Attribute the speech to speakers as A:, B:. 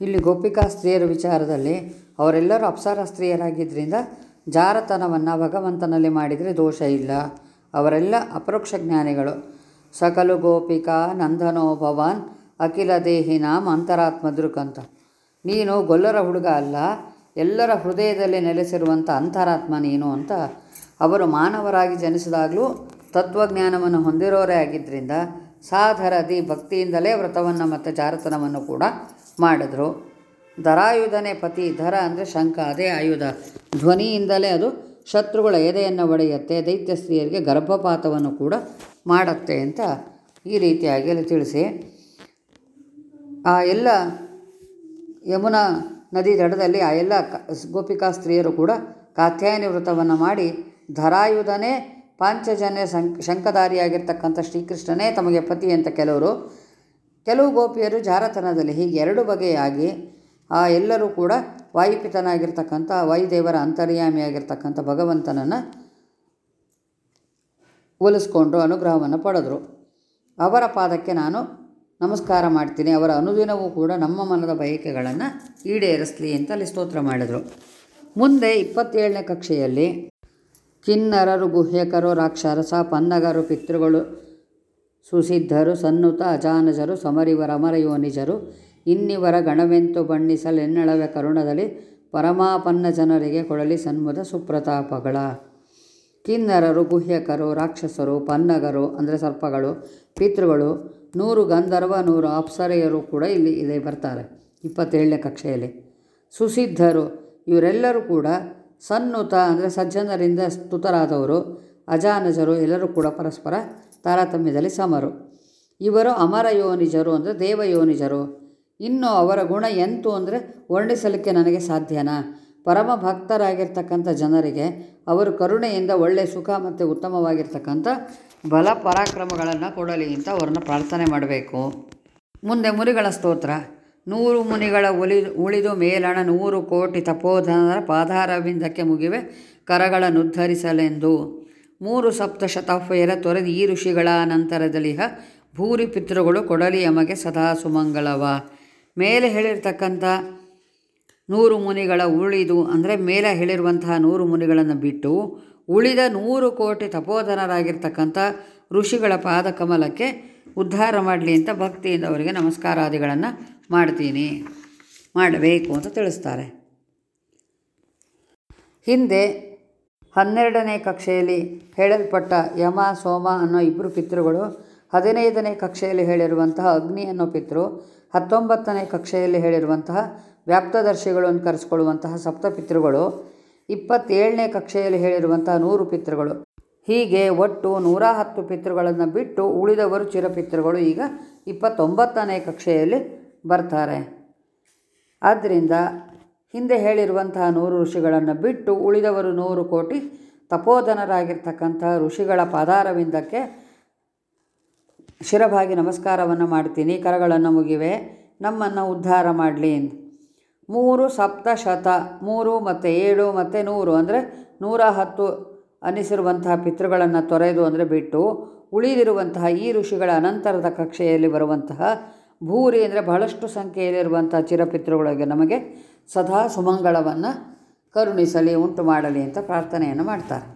A: ಇಲ್ಲಿ ಗೋಪಿಕಾ ಸ್ತ್ರೀಯರ ವಿಚಾರದಲ್ಲಿ ಅವರೆಲ್ಲರೂ ಅಪ್ಸರ ಸ್ತ್ರೀಯರಾಗಿದ್ದರಿಂದ ಜಾರತನವನ್ನು ಭಗವಂತನಲ್ಲಿ ಮಾಡಿದರೆ ದೋಷ ಇಲ್ಲ. ಅವರೆಲ್ಲ ಅಪರೋಕ್ಷ ಜ್ಞಾನಿಗಳು. ಸಕಲು ಗೋಪಿಕಾ ನಂದನೋ ಭವಾನ್, ಅಖಿಲ ದೇಹಿ ನಾಮ ಅಂತರಾತ್ಮ ದುರ್ಗಂತ. ನೀನು ಗೊಲ್ಲರ ಹುಡುಗ ಅಲ್ಲ, ಎಲ್ಲರ ಹೃದಯದಲ್ಲಿ ನೆಲೆಸಿರುವಂಥ ಅಂತರಾತ್ಮ ನೀನು ಅಂತ ಅವರು ಮಾನವರಾಗಿ ಜನಿಸಿದಾಗಲೂ ತತ್ವಜ್ಞಾನವನ್ನು ಹೊಂದಿರೋರೇ ಆಗಿದ್ದರಿಂದ ಸಾಧರದಿ ಭಕ್ತಿಯಿಂದಲೇ ವ್ರತವನ್ನು ಮತ್ತು ಜಾರತನವನ್ನು ಕೂಡ ಮಾಡಿದ್ರು. ದರಾಯುಧನೇ ಪತಿ, ಧರ ಅಂದರೆ ಶಂಕ ಅದೇ ಆಯುಧ. ಧ್ವನಿಯಿಂದಲೇ ಅದು ಶತ್ರುಗಳ ಎದೆಯನ್ನು ಒಡೆಯುತ್ತೆ, ದೈತ್ಯ ಸ್ತ್ರೀಯರಿಗೆ ಗರ್ಭಪಾತವನ್ನು ಕೂಡ ಮಾಡುತ್ತೆ ಅಂತ ಈ ರೀತಿಯಾಗಿ ಅಲ್ಲಿ ತಿಳಿಸಿ. ಆ ಎಲ್ಲ ಯಮುನಾ ನದಿ ದಡದಲ್ಲಿ ಆ ಎಲ್ಲ ಗೋಪಿಕಾ ಸ್ತ್ರೀಯರು ಕೂಡ ಕಾತ್ಯಾಯನಿ ವ್ರತವನ್ನು ಮಾಡಿ ಧರಾಯುಧನೇ ಪಾಂಚಜನ್ಯ ಶಂಕ್ ಶಂಕಧಾರಿಯಾಗಿರ್ತಕ್ಕಂಥ ಶ್ರೀಕೃಷ್ಣನೇ ತಮಗೆ ಪತಿ ಅಂತ ಕೆಲವರು. ಕೆಲವು ಗೋಪಿಯರು ಜಾರತನದಲ್ಲಿ ಹೀಗೆ ಎರಡು ಬಗೆಯಾಗಿ, ಆ ಎಲ್ಲರೂ ಕೂಡ ವಾಯುಪಿತನಾಗಿರ್ತಕ್ಕಂಥ, ವಾಯುದೇವರ ಅಂತರ್ಯಾಮಿಯಾಗಿರ್ತಕ್ಕಂಥ ಭಗವಂತನನ್ನು ಒಲಿಸ್ಕೊಂಡು ಅನುಗ್ರಹವನ್ನು ಪಡೆದರು. ಅವರ ಪಾದಕ್ಕೆ ನಾನು ನಮಸ್ಕಾರ ಮಾಡ್ತೀನಿ. ಅವರ ಅನುದಿನವೂ ಕೂಡ ನಮ್ಮ ಮನದ ಬಯಕೆಗಳನ್ನು ಈಡೇರಿಸಲಿ ಅಂತ ಅಲ್ಲಿ ಸ್ತೋತ್ರ ಮಾಡಿದರು. ಮುಂದೆ ಇಪ್ಪತ್ತೇಳನೇ ಕಕ್ಷೆಯಲ್ಲಿ ಕಿನ್ನರರು, ಗುಹ್ಯಕರು, ರಾಕ್ಷರಸ, ಪನ್ನಗರು, ಪಿತೃಗಳು, ಸುಸಿದ್ಧರು, ಸನ್ನುತ, ಅಜಾನಜರು, ಸಮರಿವರ, ಅಮರಯೋನಿಜರು, ಇನ್ನಿವರ ಗಣವೆಂತು ಬಣ್ಣಿಸಲೆನ್ನಳವೆ ಕರುಣದಲ್ಲಿ ಪರಮಾಪನ್ನ ಜನರಿಗೆ ಕೊಡಲಿ ಸನ್ಮುದ ಸುಪ್ರತಾಪಗಳ. ಕಿನ್ನರರು, ಗುಹ್ಯಕರು, ರಾಕ್ಷಸರು, ಪನ್ನಗರು, ಅಂದರೆ ಸರ್ಪಗಳು, ಪಿತೃಗಳು, ನೂರು ಗಂಧರ್ವ, ನೂರು ಅಪ್ಸರೆಯರು ಕೂಡ ಇಲ್ಲಿ ಇದೆ ಬರ್ತಾರೆ, ಇಪ್ಪತ್ತೇಳನೇ ಕಕ್ಷೆಯಲ್ಲಿ. ಸುಸಿದ್ಧರು, ಇವರೆಲ್ಲರೂ ಕೂಡ ಸನ್ನುತ ಅಂದರೆ ಸಜ್ಜನರಿಂದ ಸ್ತುತರಾದವರು, ಅಜಾನಜರು ಎಲ್ಲರೂ ಕೂಡ ಪರಸ್ಪರ ತಾರತಮ್ಯದಲ್ಲಿ ಸಮರು. ಇವರು ಅಮರ ಯೋನಿಜರು ಅಂದರೆ ದೇವಯೋನಿಜರು. ಇನ್ನು ಅವರ ಗುಣ ಎಂತು ಅಂದರೆ ವರ್ಣಿಸಲಿಕ್ಕೆ ನನಗೆ ಸಾಧ್ಯನಾ? ಪರಮ ಭಕ್ತರಾಗಿರ್ತಕ್ಕಂಥ ಜನರಿಗೆ ಅವರು ಕರುಣೆಯಿಂದ ಒಳ್ಳೆಯ ಸುಖ ಮತ್ತು ಉತ್ತಮವಾಗಿರ್ತಕ್ಕಂಥ ಬಲ ಪರಾಕ್ರಮಗಳನ್ನು ಕೊಡಲಿ ಅಂತ ಅವ್ರನ್ನ ಪ್ರಾರ್ಥನೆ ಮಾಡಬೇಕು. ಮುಂದೆ ಮುರಿಗಳ ಸ್ತೋತ್ರ. ನೂರು ಮುನಿಗಳ ಉಳಿ ಉಳಿದು ಮೇಲಣ ನೂರು ಕೋಟಿ ತಪೋಧನರ ಪಾದಾರವಿಂದಕ್ಕೆ ಮುಗಿವೆ ಕರಗಳನ್ನುದ್ಧರಿಸಲೆಂದು ಮೂರು ಸಪ್ತಶತಾಫೆಯರ ತೊರೆದು ಈ ಋಷಿಗಳ ಅನಂತರದಲ್ಲಿಹ ಭೂರಿ ಪಿತೃಗಳು ಕೊಡಲಿ ಯಮಗೆ ಸದಾ ಸುಮಂಗಳವ. ಮೇಲೆ ಹೇಳಿರ್ತಕ್ಕಂಥ ನೂರು ಮುನಿಗಳ ಉಳಿದು, ಅಂದರೆ ಮೇಲೆ ಹೇಳಿರುವಂತಹ ನೂರು ಮುನಿಗಳನ್ನು ಬಿಟ್ಟು ಉಳಿದ ನೂರು ಕೋಟಿ ತಪೋಧನರಾಗಿರ್ತಕ್ಕಂಥ ಋಷಿಗಳ ಪಾದಕಮಲಕ್ಕೆ ಉದ್ಧಾರ ಮಾಡಲಿ ಅಂತ ಭಕ್ತಿಯಿಂದ ಅವರಿಗೆ ನಮಸ್ಕಾರಾದಿಗಳನ್ನು ಮಾಡ್ತೀನಿ. ಮಾಡಬೇಕು ಅಂತ ತಿಳಿಸ್ತಾರೆ. ಹಿಂದೆ ಹನ್ನೆರಡನೇ ಕಕ್ಷೆಯಲ್ಲಿ ಹೇಳಲ್ಪಟ್ಟ ಯಮ, ಸೋಮ ಅನ್ನೋ ಇಬ್ಬರು ಪಿತೃಗಳು, ಹದಿನೈದನೇ ಕಕ್ಷೆಯಲ್ಲಿ ಹೇಳಿರುವಂತಹ ಅಗ್ನಿ ಅನ್ನೋ ಪಿತೃ, ಹತ್ತೊಂಬತ್ತನೇ ಕಕ್ಷೆಯಲ್ಲಿ ಹೇಳಿರುವಂತಹ ವ್ಯಾಪ್ತದರ್ಶಿಗಳನ್ನು ಅಂತ ಸಪ್ತ ಪಿತೃಗಳು, ಇಪ್ಪತ್ತೇಳನೇ ಕಕ್ಷೆಯಲ್ಲಿ ಹೇಳಿರುವಂತಹ ನೂರು ಪಿತೃಗಳು ಹೀಗೆ ಒಟ್ಟು ನೂರ ಹತ್ತು ಪಿತೃಗಳನ್ನು ಬಿಟ್ಟು ಉಳಿದವರು ಚಿರಪಿತೃಗಳು ಈಗ ಇಪ್ಪತ್ತೊಂಬತ್ತನೇ ಕಕ್ಷೆಯಲ್ಲಿ ಬರ್ತಾರೆ. ಆದ್ದರಿಂದ ಹಿಂದೆ ಹೇಳಿರುವಂತಹ ನೂರು ಋಷಿಗಳನ್ನು ಬಿಟ್ಟು ಉಳಿದವರು ನೂರು ಕೋಟಿ ತಪೋಧನರಾಗಿರ್ತಕ್ಕಂತಹ ಋಷಿಗಳ ಪಾದಾರವಿಂದಕ್ಕೆ ಶಿರಭಾಗಿ ನಮಸ್ಕಾರವನ್ನು ಮಾಡ್ತೀನಿ. ಕರಗಳನ್ನು ಮುಗಿವೆ. ನಮ್ಮನ್ನು ಉದ್ಧಾರ ಮಾಡಲಿ. ಮೂರು ಸಪ್ತಶತ, ಮೂರು ಮತ್ತು ಏಳು ಮತ್ತು ನೂರು, ಅಂದರೆ ನೂರ ಹತ್ತು ಅನಿಸಿರುವಂತಹ ಪಿತೃಗಳನ್ನು ತೊರೆದು ಅಂದರೆ ಬಿಟ್ಟು ಉಳಿದಿರುವಂತಹ ಈ ಋಷಿಗಳ ಅನಂತರದ ಕಕ್ಷೆಯಲ್ಲಿ ಬರುವಂತಹ ಭೂರಿ ಅಂದರೆ ಬಹಳಷ್ಟು ಸಂಖ್ಯೆಯಲ್ಲಿರುವಂತಹ ಚಿರಪಿತೃಗಳಿಗೆ ನಮಗೆ ಸದಾ ಸುಮಂಗಳವನ್ನು ಕರುಣಿಸಲಿ, ಉಂಟು ಮಾಡಲಿ ಅಂತ ಪ್ರಾರ್ಥನೆಯನ್ನು ಮಾಡ್ತಾರೆ.